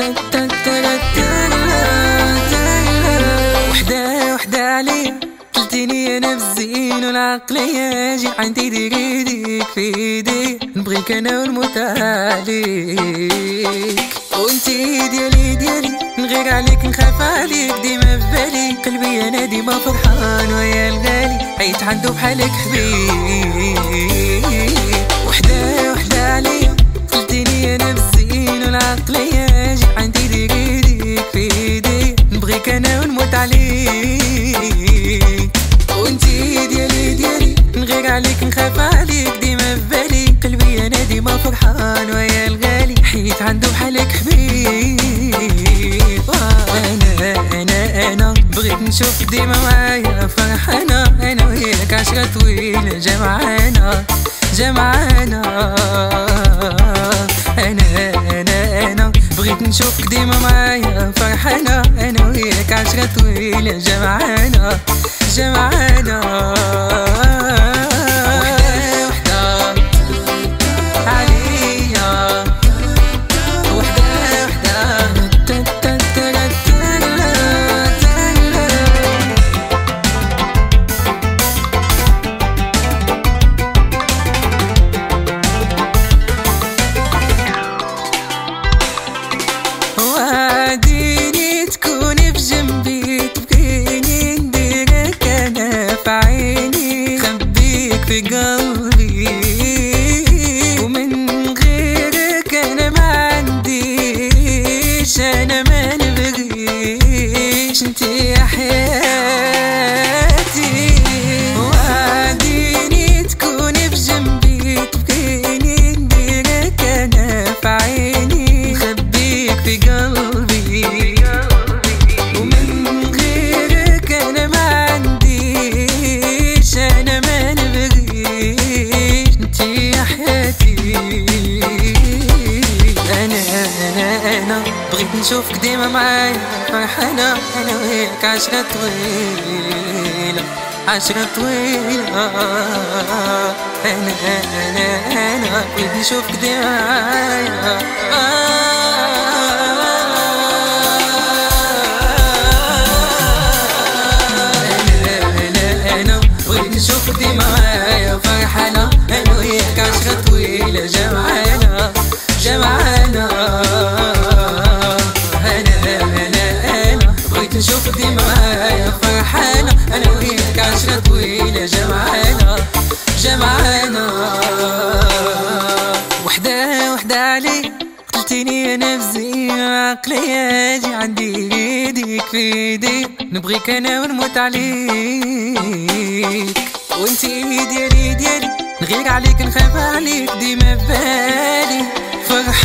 وحدة وحدة جي عندي دير ايديك في ايدي نبغيك أنا ونموت عليك. وانتي ديالي ديالي. نغير عليك نخاف عليك. ديما في بالي. قلبي أنا ديما فرحان ويا الغالي. عيت عنده بحالك حبيب نبغيك أنا ونموت عليك وانتي ديالي ديالي نغير عليك نخاف عليك ديما في بالي. قلبي أنا ديما فرحان ويا الغالي. حيت عنده بحالك حبيب. أنا أنا أنا بغيت نشوف ديما معايا فرحانة. أنا وياك عشرة طويلة جمعانا جمعانا أنا أنا أنا بغيت نشوفك ديما معايا. فرحانة أنا وياك عشرة طويلة جمعانا جمعانا بغيت نشوفك ديما معايا فرحانة أنا وياك عشرة طويلة. عشرة طويلة. أنا أنا أنا بغيت نشوفك ديما معايا علي قلتيني أنا بزين عقلية جي عندي ايديك في ايدي نبغيك أنا ونموت عليك. وانتي ديالي ديالي نغير عليك نخاف عليك ديما ببالي فرحان